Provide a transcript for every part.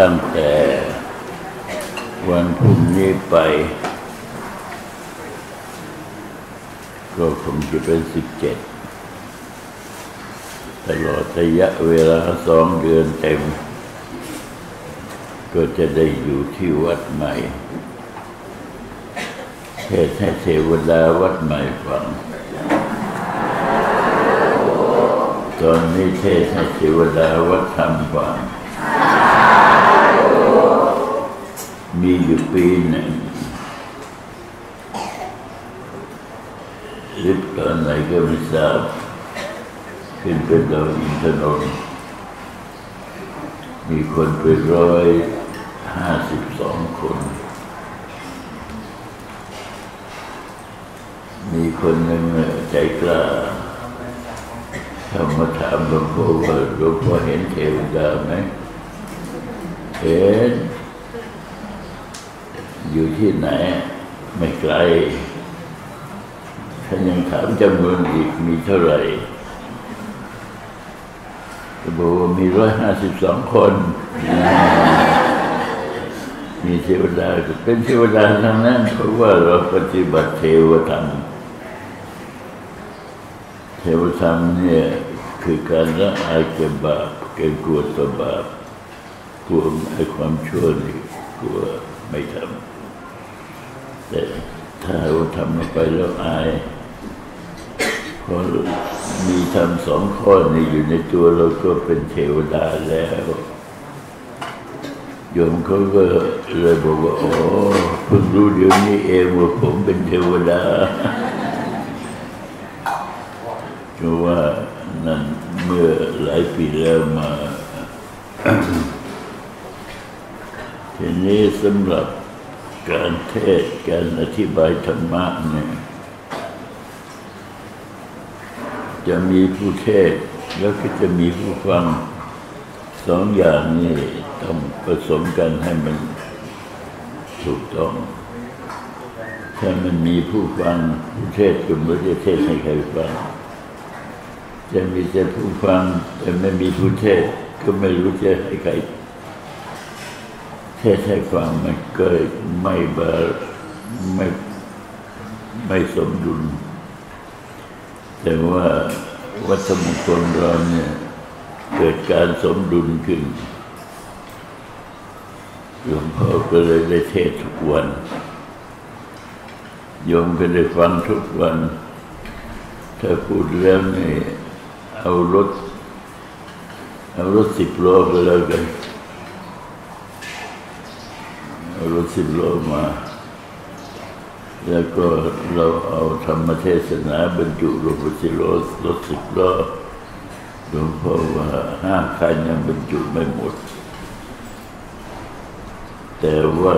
ตั้งแต่วันพรุ่งนี้ไป ก็คงจะเป็นสิบเจ็ดตลอดระยะเวลาสองเดือนเต็ม ก็จะได้อยู่ที่วัดใหม่เทศให้เทวดาวัดใหม่ฟัง ตอนนี้เทศให้เทวดาวัดธรรมฟัง มีอยู่ปีหนึ่งริบตอนไหนก็ไม่ทราบขึ้นเป็นดาวอินทนนท์มีคนไปร้อยห้าสิบสองคน มีคนหนึ่งใจกล้าเข้ามาถามหลวงพ่อว่าหลวงพ่อเห็นเทวดาไหมเห็น อยู่ที่ไหน ไม่ไกลท่านยังถามจำนวนอีกมีเท่าไหร่ก็บอกว่ามีร้อยห้าสิบสองคน มีเทวดาเป็นเทวดาทั้งนั้น เพราะว่าเราปฏิบัติเทวธรรม เทวธรรมเนี่ยคือการละอายเก็บบาปเก็บกลัวต่อบาปกลัวไอ้ความชั่วนี่กลัวไม่ทำ แต่ถ้าเราทำลงไปแล้วอายพอมีทำสองข้อนี้อยู่ในตัวเราก็เป็นเทวดาแล้วโยมเขาก็เลยบอกว่าโอ้เพิ่งรู้เดี๋ยวนี้เองว่าผมเป็นเทวดาเพราะว่านั่นเมื่อหลายปีแล้วมาทีนี้สำหรับ การเทศการอธิบายธรรมะเนี่ยจะมีผู้เทศแล้วก็จะมีผู้ฟังสองอย่างนี้ต้องผสมกันให้มันถูกต้อง ถ้ามันมีผู้ฟังผู้เทศก็ไม่ได้เทศให้ใครฟังจะมีแต่ผู้ฟังแต่ไม่มีผู้เทศก็ไม่รู้จะให้ใคร เทศให้ฟังมันก็ไม่บาไม่ไม่สมดุล แต่ว่าวัฒมงคลเราเนี่ยเกิดการสมดุลขึ้นหลวงพ่อก็เลยได้เทศทุกวันโยมก็ได้ฟังทุกวัน ถ้าพูดแล้วนี่เอารถ เอารถสิบล้อไปแล้วกัน เอา รถสิบโลมา แล้วก็เราเอาธรรมเทศนาบรรจุลงบนสิล้อรถสิบโลหลวงพ่อว่าห้าคันยังบรรจุไม่หมด แต่ว่า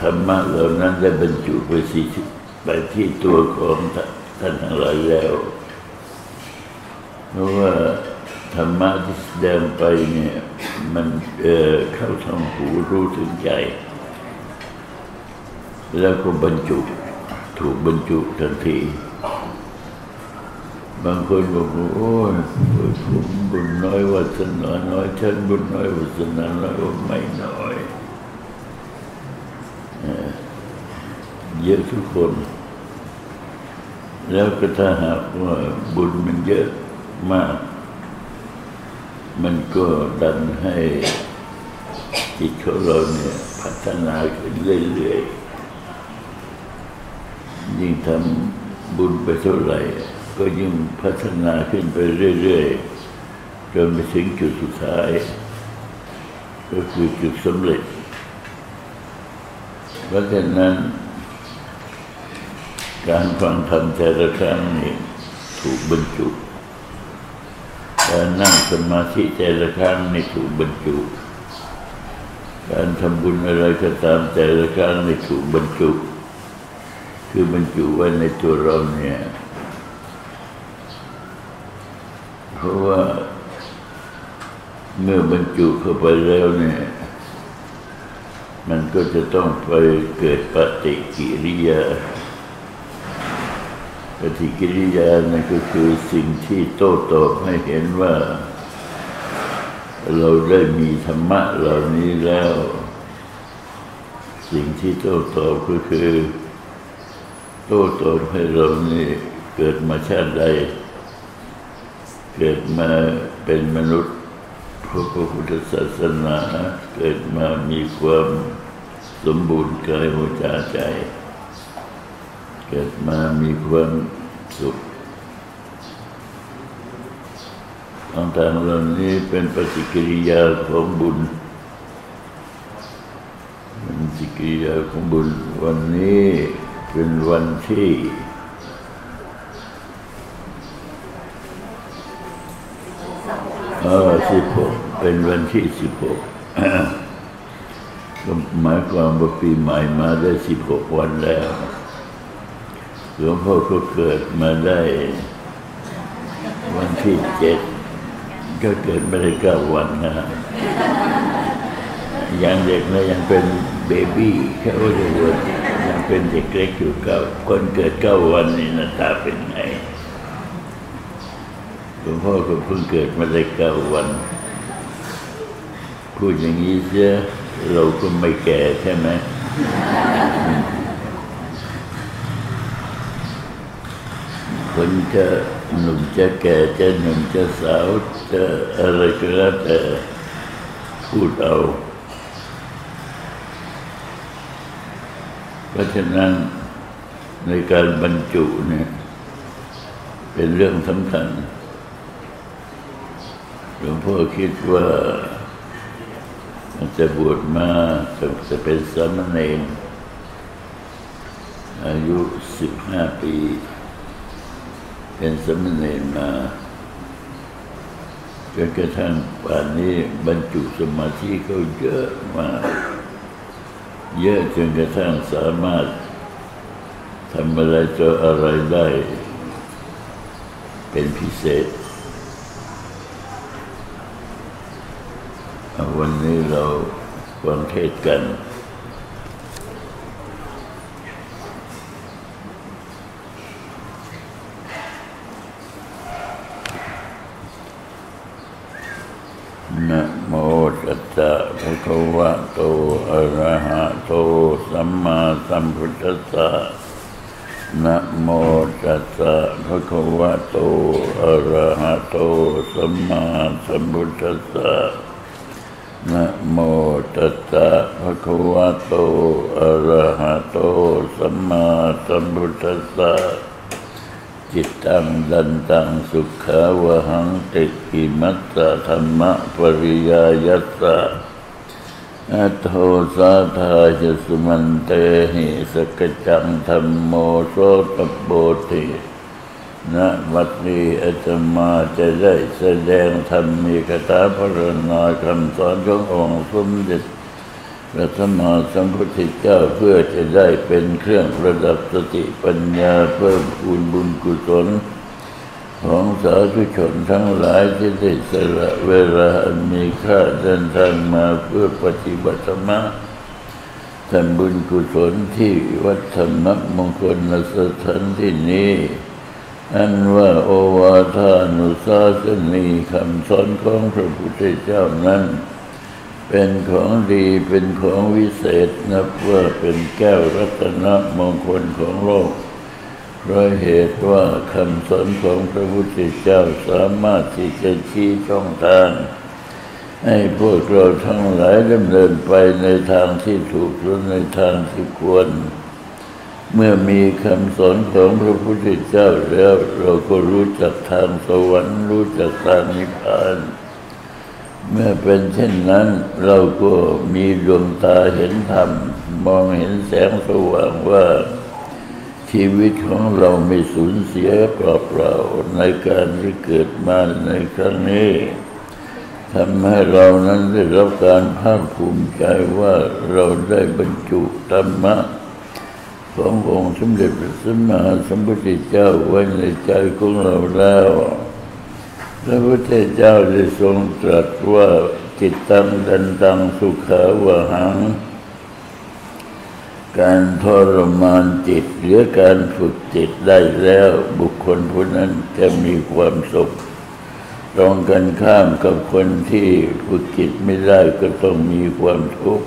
ธรรมะเหล่านั้นได้บรรจุไปสิไปที่ตัวของท่านทั้งหลายแล้ว เพราะว่าธรรมะที่แสดงไปเนี่ย มันเเข้าทางหูรู้ถึงใจ แล้วก็บรรจุ ถูกบรรจุทันที บางคนบอกว่าโอ้ยผมบุญน้อยวาสนาน้อยฉันบุญน้อยวาสนาน้อยไม่น้อยเยอะทุกคน แล้วก็ถ้าหากว่าบุญมันเยอะมาก มันก็ดันให้จิตของเราเนี่ยพัฒนาขึ้นเรื่อยๆ ยิ่งทำบุญไปเท่าไหร่ ก็ยิ่งพัฒนาขึ้นไปเรื่อยๆจนไปถึงจุดสุดท้าย ก็คือจุดสำเร็จ เพราะฉะนั้น การฟังธรรมแต่ละครั้งนี่ถูกบรรจุการนั่งสมาธิแต่ละครั้งนี่ถูกบรรจุ การทำบุญอะไรก็ตามแต่ละครั้งนี่ถูกบรรจุ คือบรรจุไว้ในตัวเราเนี่ย เพราะว่าเมื่อบรรจุเข้าไปแล้วเนี่ย มันก็จะต้องไปเกิดปฏิกิริยา ปฏิกิริยานั่นก็คือสิ่งที่โต้ตอบให้เห็นว่า เราได้มีธรรมะเหล่านี้แล้ว สิ่งที่โต้ตอบก็คือ โต้ตอบให้เรานี่เกิดมาชาติใด เกิดมาเป็นมนุษย์พระพุทธศาสนา เกิดมามีความสมบูรณ์กายหัวใจเกิดมามีความสุขต่างๆเหล่านี้เป็นปฏิกิริยาของบุญเป็นปฏิกิริยาของบุญวันนี้ เป็นวันที่เออสิบหกเป็นวันที่สิบหกก็หมายความว่าปีใหม่มาได้สิบหกวันแล้วหลวงพ่อก็เกิดมาได้ วันที่เจ็ดก็เกิดไม่ได้เก้าวันนะยังเด็กนะยังเป็นเบบี้แค่ว่าจะว่ายัง เป็นเด็กเล็กอยู่เก้าคนเกิดเก้าวันนี่หน้าตาเป็นไงหลวงพ่อก็เพิ่งเกิดมาได้เก้าวัน พูดอย่างนี้เสียเราก็ไม่แก่ใช่ไหมคนจะหนุ่มจะแก่จะหนุ่มจะสาวจะอะไรก็แล้วแต่พูดเอา เพราะฉะนั้นในการบรรจุเนี่ยเป็นเรื่องสำคัญหลวงพ่อคิดว่ามันจะบวชมาจะเป็นสามเณรอายุสิบห้าปี เป็นสามเณรมาจนกระทั่งป่านนี้บรรจุสมาธิเขาเยอะมาก เยอะจนกระทั่งสามารถทำอะไรจะอะไรได้ เป็นพิเศษ วันนี้เราฟังเทศกัน นะโม ตัสสะภะคะวะโตอะระหะโตสัมมาสัมพุทธัสสะนะโมตัสสะภะคะวะโตอะระหะโตสัมมาสัมพุทธัสสะนะโมตัสสะภะคะวะโตอะระหะโตสัมมาสัมพุทธัสสะ จิตตังดันตังสุขาวหังติกิมัสสะธรรมะปริยายัสสะอัโทสาธาจะสมันเตหิสกจังธรรมโมโสตโบตินะวัดนี้อาตมาจะได้แสดงธรรมมีคาถาพระนาคำสอนขององค์สมเด็จ พระสัมมาสัมพุทธเจ้าเพื่อจะได้เป็นเครื่องประดับสติปัญญาเพิ่มพูนบุญกุศลของสาธุชนทั้งหลายที่ได้สละเวลาอนมีค่าเดินทางมาเพื่อปฏิบัติธรรมทำบุญกุศลที่วัดธรรมมงคลสถานที่นี้ อันว่าโอวาทานุสาสนีคำสอนของพระพุทธเจ้านั้น เป็นของดีเป็นของวิเศษนับว่าเป็นแก้วรัตนมงคลของโลกเพราะเหตุว่าคำสอนของพระพุทธเจ้าสามารถที่จะชี้ช่องทางให้พวกเราทั้งหลายดำเนินไปในทางที่ถูกหรือในทางที่ควร เมื่อมีคำสอนของพระพุทธเจ้าแล้ว เราก็รู้จักทางสวรรค์รู้จักทางนิพพาน เมื่อเป็นเช่นนั้น เราก็มีดวงตาเห็นธรรม มองเห็นแสงสว่างว่า ชีวิตของเราไม่สูญเสียเปล่าๆในการที่เกิดมาในครั้งนี้ทำให้เรานั้นได้รับการภาคภูมิใจว่าเราได้บรรจุธรรมะขององค์สมเด็จพระสัมมาสัมพุทธเจ้าไว้ในใจของเราแล้ว พระพุทธเจ้าได้ทรงตรัสว่าจิตตังดันตังสุขาวหัง การทรมานจิตหรือการฝึกจิตได้แล้วบุคคลผู้นั้นจะมีความสุข ตรงกันข้ามกับคนที่ฝึกจิตไม่ได้ก็ต้องมีความทุกข์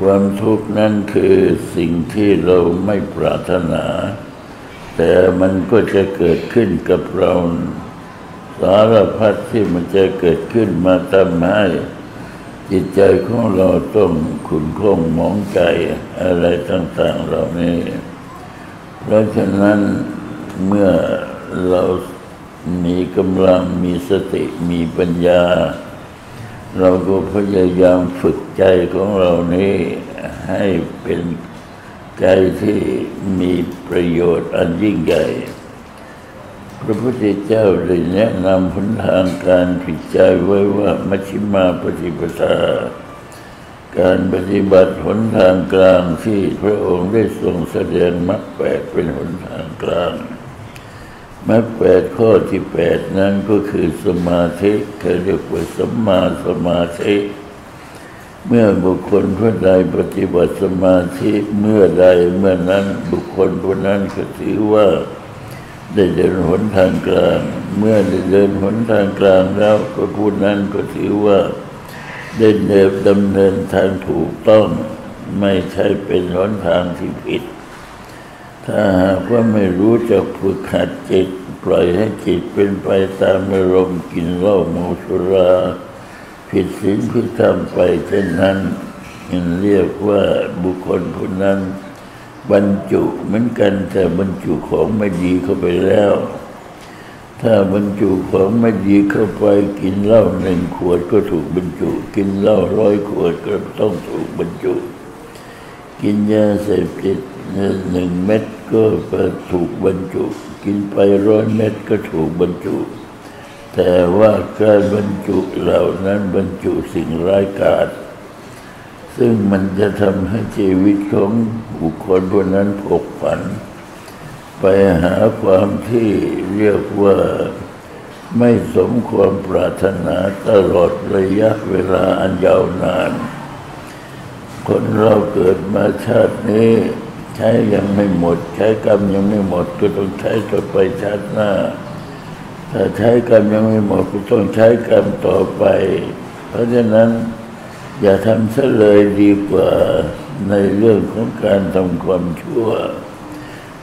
ความทุกข์นั้นคือสิ่งที่เราไม่ปรารถนา แต่มันก็จะเกิดขึ้นกับเรา สารพัดที่มันจะเกิดขึ้นมาทำให้จิตใจของเราต้องขุนคงมองใจอะไรต่าง ๆ เหล่านี้ เพราะฉะนั้นเมื่อเรามีกำลังมีสติมีปัญญา เราก็พยายามฝึกใจของเรานี้ให้เป็นใจที่มีประโยชน์อันยิ่งใหญ่ พระพุทธเจ้าได้แนะนำหนทางการผิดใจไว้ว่ามัชฌิมาปฏิปทา การปฏิบัติหนทางกลางที่พระองค์ได้ทรงแสดงมรรคแปดเป็นหนทางกลางมรรคแปดข้อที่แปดนั้นก็คือสมาธิเขาเรียกว่าสัมมาสมาธิ เมื่อบุคคลผู้ใดปฏิบัติสมาธิเมื่อใดเมื่อนั้นบุคคลผู้นั้นก็ถือว่า ได้เดินหนทางกลาง เมื่อได้เดินหนทางกลางแล้วก็ผู้นั้นก็ถือว่า ได้เดินดำเนินทางถูกต้อง ไม่ใช่เป็นหนทางที่ผิด ถ้าหากว่าไม่รู้จักฝึกหัดจิต ปล่อยให้จิตเป็นไปตามอารมณ์กินเหล้าเมาสุรา ผิดศีลผิดธรรมไปเช่นนั้นยังเรียกว่าบุคคลผู้นั้น บรรจุเหมือนกันแต่บรรจุของไม่ดีเข้าไปแล้ว ถ้าบรรจุของไม่ดีเข้าไปกินเหล้าหนึ่งขวดก็ถูกบรรจุ กินเหล้าร้อยขวดก็ต้องถูกบรรจุ กินยาเสพติดหนึ่งเม็ดก็ถูกบรรจุ กินไปร้อยเม็ดก็ถูกบรรจุ แต่ว่าการบรรจุเหล่านั้นบรรจุสิ่งร้ายกาจ ซึ่งมันจะทำให้ชีวิตของบุคคลคนนั้นผกผัน ไปหาความที่เรียกว่าไม่สมความปรารถนาตลอดระยะเวลาอันยาวนาน คนเราเกิดมาชาตินี้ ใช้ยังไม่หมด ใช้กรรมยังไม่หมด ก็ต้องใช้ต่อไปชาติหน้า ถ้าใช้กรรมยังไม่หมดก็ต้องใช้กรรมต่อไป เพราะฉะนั้น อย่าทำซะเลยดีกว่าในเรื่องของการทำความชั่ว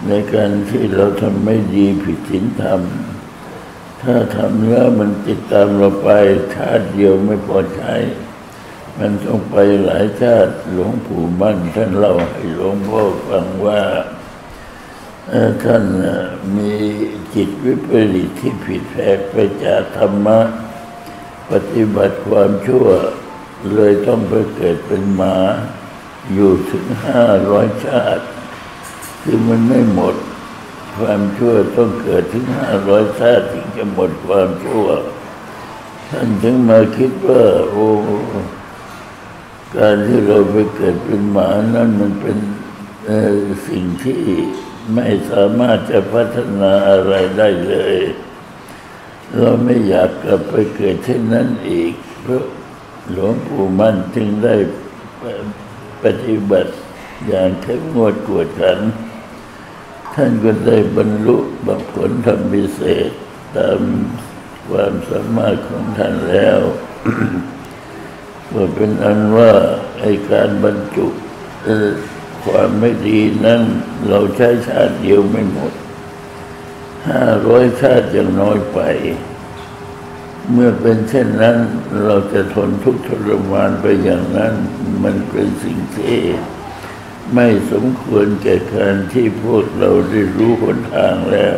ในการที่เราทำไม่ดีผิดศีลธรรม ถ้าทำแล้วมันติดตามเราไปชาติเดียวไม่พอใช้ มันต้องไปหลายชาติหลวงปู่มั่นท่านเล่าให้หลวงพ่อฟังว่าท่านมีจิตวิปริตที่ผิดแผกไปจากธรรมะ ปฏิบัติความชั่ว เลยต้องไปเกิดเป็นหมา อยู่ถึงห้าร้อยชาติ คือมันไม่หมด ความชั่วต้องเกิดถึงห้าร้อยชาติถึงจะหมดความชั่ว ท่านจึงมาคิดว่า โอ้การที่เราไปเกิดเป็นหมานั้นมันเป็นสิ่งที่ไม่สามารถจะพัฒนาอะไรได้เลย เราไม่อยากกลับไปเกิดเช่นนั้นอีกเพราะ หลวงปู่มั่นจึงได้ปฏิบัติอย่างเข้มงวดกวดขัน ท่านก็ได้บรรลุบางผลทำพิเศษตามความสามารถของท่านแล้วก็เป็นอันว่าไอการบรรจุความไม่ดีนั้นเราใช้ชาติเดียวไม่หมดห้าร้อยชาติยังน้อยไป เมื่อเป็นเช่นนั้น เราจะทนทุกข์ทรมานไปอย่างนั้น มันเป็นสิ่งที่ไม่สมควรแก่การที่พวกเราได้รู้หนทางแล้ว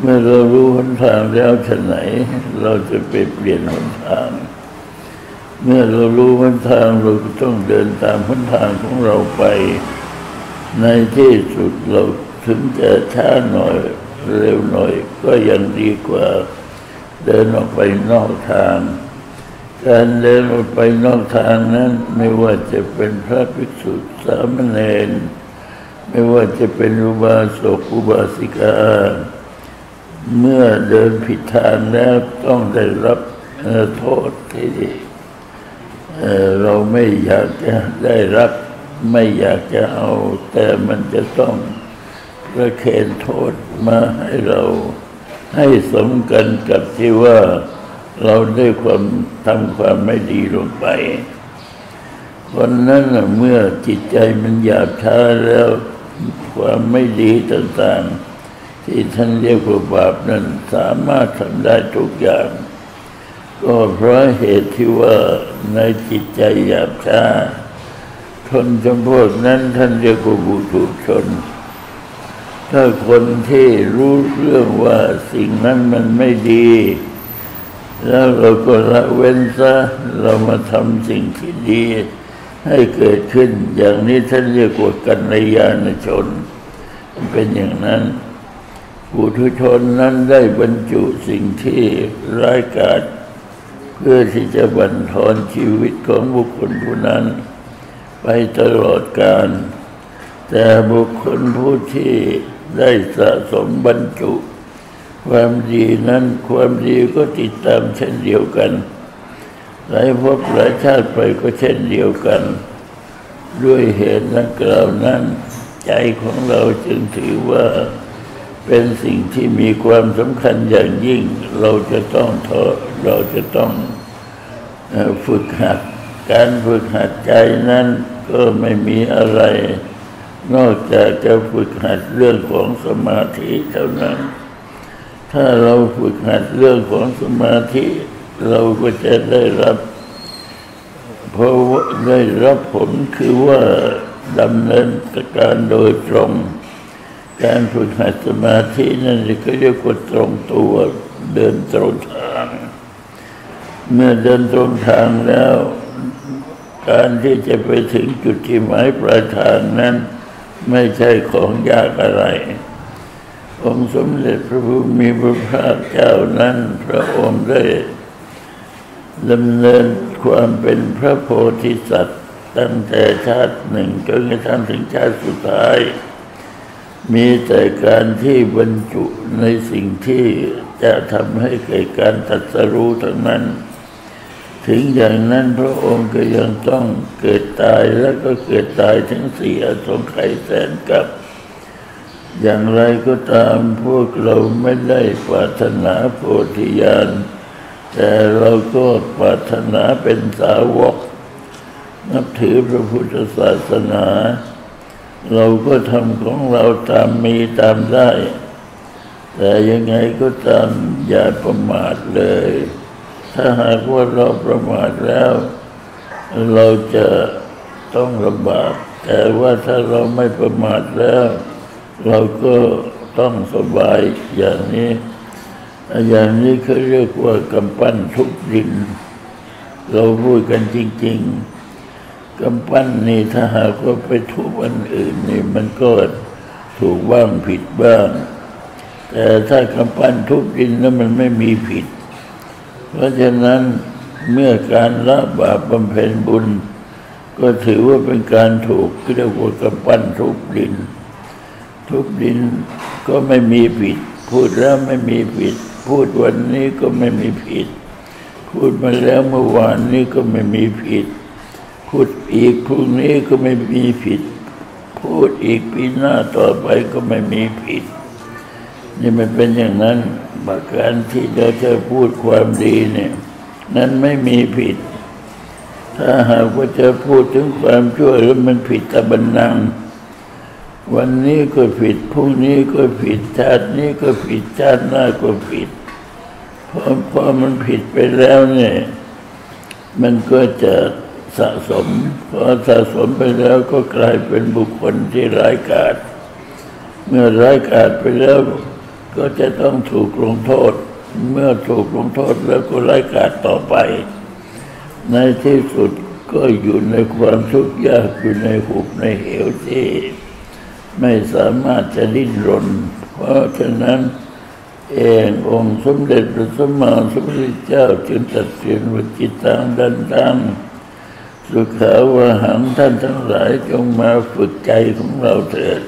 เมื่อเรารู้หนทางแล้วฉะไหน เราจะไปเปลี่ยนหนทาง เมื่อเรารู้หนทางเราก็ต้องเดินตามหนทางของเราไป ในที่สุดเราถึงจะช้าหน่อย เร็วหน่อยก็ยังดีกว่า เดินออกไปนอกทาง การเดินออกไปนอกทางนั้น ไม่ว่าจะเป็นพระภิกษุสามเณรไม่ว่าจะเป็นอุบาสกอุบาสิกา เมื่อเดินผิดทางแล้วต้องได้รับโทษที่เราไม่อยากจะได้รับ ไม่อยากจะเอา แต่มันจะต้องประเคนโทษมาให้เรา ให้สมกันกับที่ว่าเราได้ความทำความไม่ดีลงไปคนนั้นเมื่อจิตใจมันหยาบช้าแล้วความไม่ดีต่างๆ ที่ท่านเรียกว่าบาปนั้นสามารถทำได้ทุกอย่าง ก็เพราะเหตุที่ว่าในจิตใจหยาบช้าชนจำพวกนั้นท่านเรียกว่าบุตุชน ถ้าคนที่รู้เรื่องว่าสิ่งนั้นมันไม่ดี แล้วเราก็ละเว้นซะเรามาทำสิ่งที่ดี ให้เกิดขึ้น อย่างนี้ท่านเรียกว่ากัญยาณชน เป็นอย่างนั้นผู้ทุชนนั้นได้บรรจุสิ่งที่ร้ายกาจเพื่อที่จะบันทอนชีวิตของบุคคลผู้นั้น ไปตลอดกาลแต่บุคคลผู้ที่ ได้สะสมบรรจุ ความดีนั้นความดีก็ติดตามเช่นเดียวกัน หลายภพหลายชาติไปก็เช่นเดียวกัน ด้วยเหตุนั้นกล่าวนั้น ใจของเราจึงถือว่าเป็นสิ่งที่มีความสำคัญอย่างยิ่ง เราจะต้องทอเราจะต้องฝึกหัด การฝึกหัดใจนั้นก็ไม่มีอะไร นอกจากจะฝึกหัดเรื่องของสมาธิเท่านั้น ถ้าเราฝึกหัดเรื่องของสมาธิ เราก็จะได้รับเพราะได้รับผลคือว่าดำเนินการโดยตรง การฝึกหัดสมาธินั่นก็เรียกว่าตรงตัวเดินตรงทาง เมื่อเดินตรงทางแล้ว การที่จะไปถึงจุดที่หมายปลายทางนั้น ไม่ใช่ของยากอะไร องค์สมเด็จพระพุทธมีพระภาคเจ้านั้นพระองค์ได้ดำเนินความเป็นพระโพธิสัตว์ ตั้งแต่ชาติหนึ่งจนกระทั่งถึงชาติสุดท้าย มีแต่การที่บรรจุในสิ่งที่จะทำให้เกิดการตัดสรู้ทั้งนั้น ถึงอย่างนั้นพระองค์ก็ยังต้องเกิดตายแล้วก็เกิดตายถึงสี่อสงไขยแสนกับอย่างไรก็ตามพวกเราไม่ได้ปรารถนาโพธิญาณแต่เราก็ปรารถนาเป็นสาวก นับถือพระพุทธศาสนา เราก็ทำของเราตามมีตามได้ แต่ยังไงก็ตามอย่าประมาทเลย ถ้าหากว่าเราประมาทแล้ว เราจะต้องลำบากแต่ว่าถ้าเราไม่ประมาทแล้ว เราก็ต้องสบายอย่างนี้ อย่างนี้เขาเรียกว่ากำปั้นทุกดิน เราพูดกันจริง ๆกำปั้นนี่ถ้าหากว่าไปทุบอันอื่นนี่มันก็ถูกบ้างผิดบ้าง แต่ถ้ากำปั้นทุบดินแล้วมันไม่มีผิด เพราะฉะนั้นเมื่อการละบาปบำเพ็ญบุญ ก็ถือว่าเป็นการถูกเรียกว่ากำปั้นทุบดิน ทุบดินก็ไม่มีผิด พูดแล้วไม่มีผิด พูดวันนี้ก็ไม่มีผิด พูดมาแล้วเมื่อวานนี้ก็ไม่มีผิด พูดอีกพรุ่งนี้ก็ไม่มีผิด พูดอีกปีหน้าต่อไปก็ไม่มีผิด นี่มันเป็นอย่างนั้น บัการที่เราจะพูดความดีเนี่ย นั้นไม่มีผิด ถ้าหากว่าจะพูดถึงความชั่วแล้วมันผิดตะบันนัง วันนี้ก็ผิดพรุ่งนี้ก็ผิดชาตินี้ก็ผิดชาติหน้าก็ผิดพอพอมันผิดไปแล้วเนี่ย มันก็จะสะสมพอสะสมไปแล้วก็กลายเป็นบุคคลที่ร้ายกาจเมื่อร้ายกาจไปแล้ว ก็จะต้องถูกลงโทษ เมื่อถูกลงโทษแล้วก็ร้ายกาจต่อไป ในที่สุดก็อยู่ในความทุกข์ยากอยู่ในหุบในเหวที่ไม่สามารถจะดิ้นรน เพราะฉะนั้นเององค์สมเด็จพระสัมมาสัมพุทธเจ้าจึงตัดสินวิจิตังดันตังสุขาวหังท่านทั้งหลายจงมาฝึกใจของเราเถิด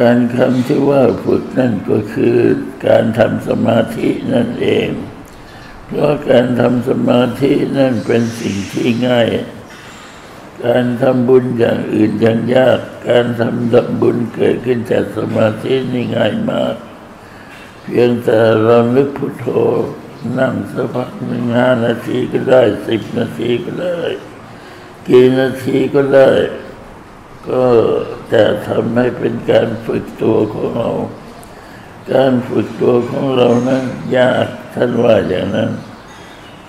การคำที่ว่าฝึกนั่นก็คือการทำสมาธินั่นเอง เพราะการทำสมาธินั่นเป็นสิ่งที่ง่าย การทำบุญอย่างอื่นอย่างยาก การทำบุญเกิดขึ้นจากสมาธินี่ง่ายมาก เพียงแต่เรานึกพุทโธนั่งสักพักหนึ่งห้านาทีก็ได้สิบนาทีก็ได้กี่นาทีก็ได้ ก็จะทำให้เป็นการฝึกตัวของเรา การฝึกตัวของเรานั้นยากท่านว่าอย่างนั้น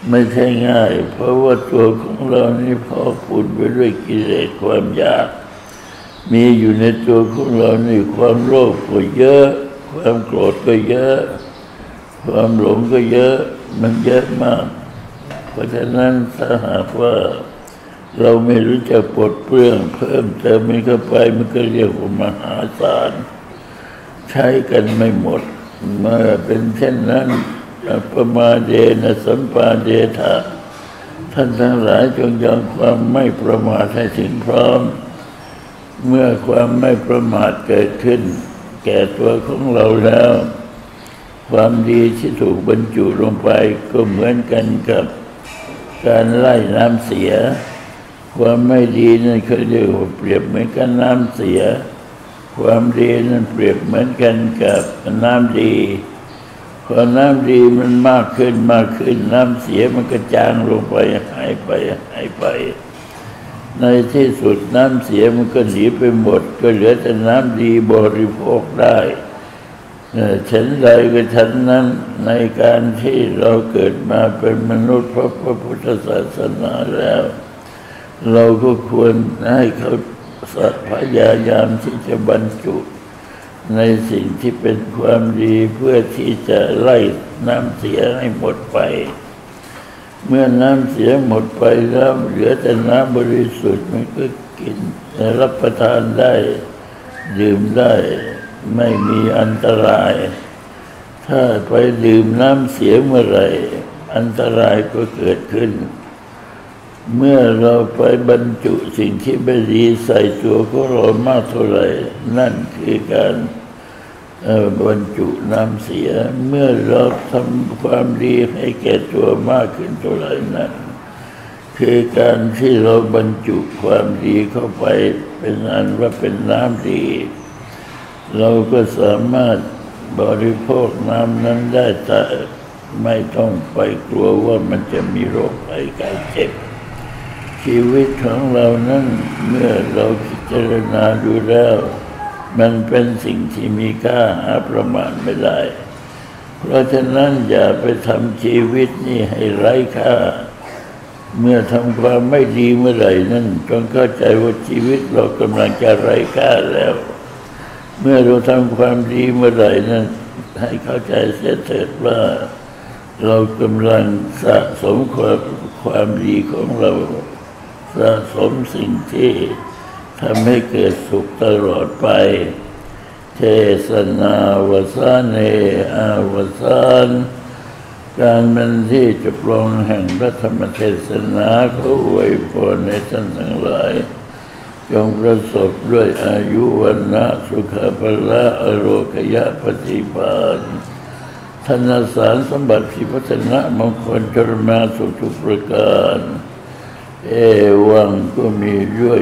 ไม่ใช่ง่าย เพราะว่าตัวของเรานี่พอปุนไปด้วยกิเลสความอยาก มีอยู่ในตัวของเรานี่ความโลภก็เยอะ ความโกรธก็เยอะ ความหลงก็เยอะ มันเยอะมาก เพราะฉะนั้นถ้าหากว่า เราไม่รู้จักปลดเปลื้องเพิ่มเติมมันเข้าไปมันก็เรียกว่ามหาศาลใช้กันไม่หมด เมื่อเป็นเช่นนั้นอัปปมาเดนะสัมปาเดทะท่านทั้งหลายจงยอมความไม่ประมาทให้ถึงพร้อม เมื่อความไม่ประมาทเกิดขึ้น แก่ตัวของเราแล้ว ความดีที่ถูกบรรจุลงไปก็เหมือนกันกับการไล่น้ำเสีย ความไม่ดีนั่นเขาเรียกว่าเปรียบเหมือนกับน้ำเสีย ความดีนั้นเปรียบเหมือนกันกับน้ำดีพอน้ำดีมันมากขึ้นมากขึ้น น้ำเสียมันก็จางลงไปหายไปหายไป ในที่สุดน้ำเสียมันก็หนีไปหมด ก็เหลือแต่น้ำดีบริโภคได้ฉันใดก็ฉันนั้นในการที่เราเกิดมาเป็นมนุษย์พระพระพุทธศาสนาแล้ว เราก็ควรให้เขาสัตพยายามที่จะบรรจุ ในสิ่งที่เป็นความดีเพื่อที่จะไล่น้ำเสียให้หมดไป เมื่อน้ำเสียหมดไปแล้วเหลือแต่น้ำบริสุทธิ์มันก็กินรับประทานได้ ดื่มได้ไม่มีอันตราย ถ้าไปดื่มน้ำเสียเมื่อไหร่ อันตรายก็เกิดขึ้น เมื่อเราไปบรรจุสิ่งที่ไม่ดีใส่ตัวของเรามากเท่าไหร่ นั่นคือการบรรจุน้ำเสีย เมื่อเราทำความดีให้แก่ตัวมากขึ้นเท่าไหร่นั้นคือการที่เราบรรจุความดีเข้าไปเป็นอันว่าเป็นน้ำดี เราก็สามารถบริโภคน้ำนั้นได้แต่ไม่ต้องไปกลัวว่ามันจะมีโรคภัยไข้เจ็บ ชีวิตของเรานั้นเมื่อเราพิจารณาดูแล้ว มันเป็นสิ่งที่มีค่าหาประมาณไม่ได้ เพราะฉะนั้นอย่าไปทำชีวิตนี่ให้ไร้ค่า เมื่อทำความไม่ดีเมื่อไหร่นั้นจงเข้าใจว่าชีวิตเรากำลังจะไร้ค่าแล้ว เมื่อเราทำความดีเมื่อไหร่นั้นให้เข้าใจเสียเถิดว่าเรากำลังสะสมความความดีของเรา สะสมสิ่งที่ทำให้เกิดสุขตลอดไป เทศนาวสานเนอาวสานการมันที่จะปรองแห่งพระธรรมเทศนาเขาอวยพรในท่านทั้งหลายจงประสบด้วยอายุวันนะสุขภละอโรคยะปฏิภาณธนสารสมบัติพิพัฒนะมงคลจรมาสุขทุกประการ เอวังก็มีด้ว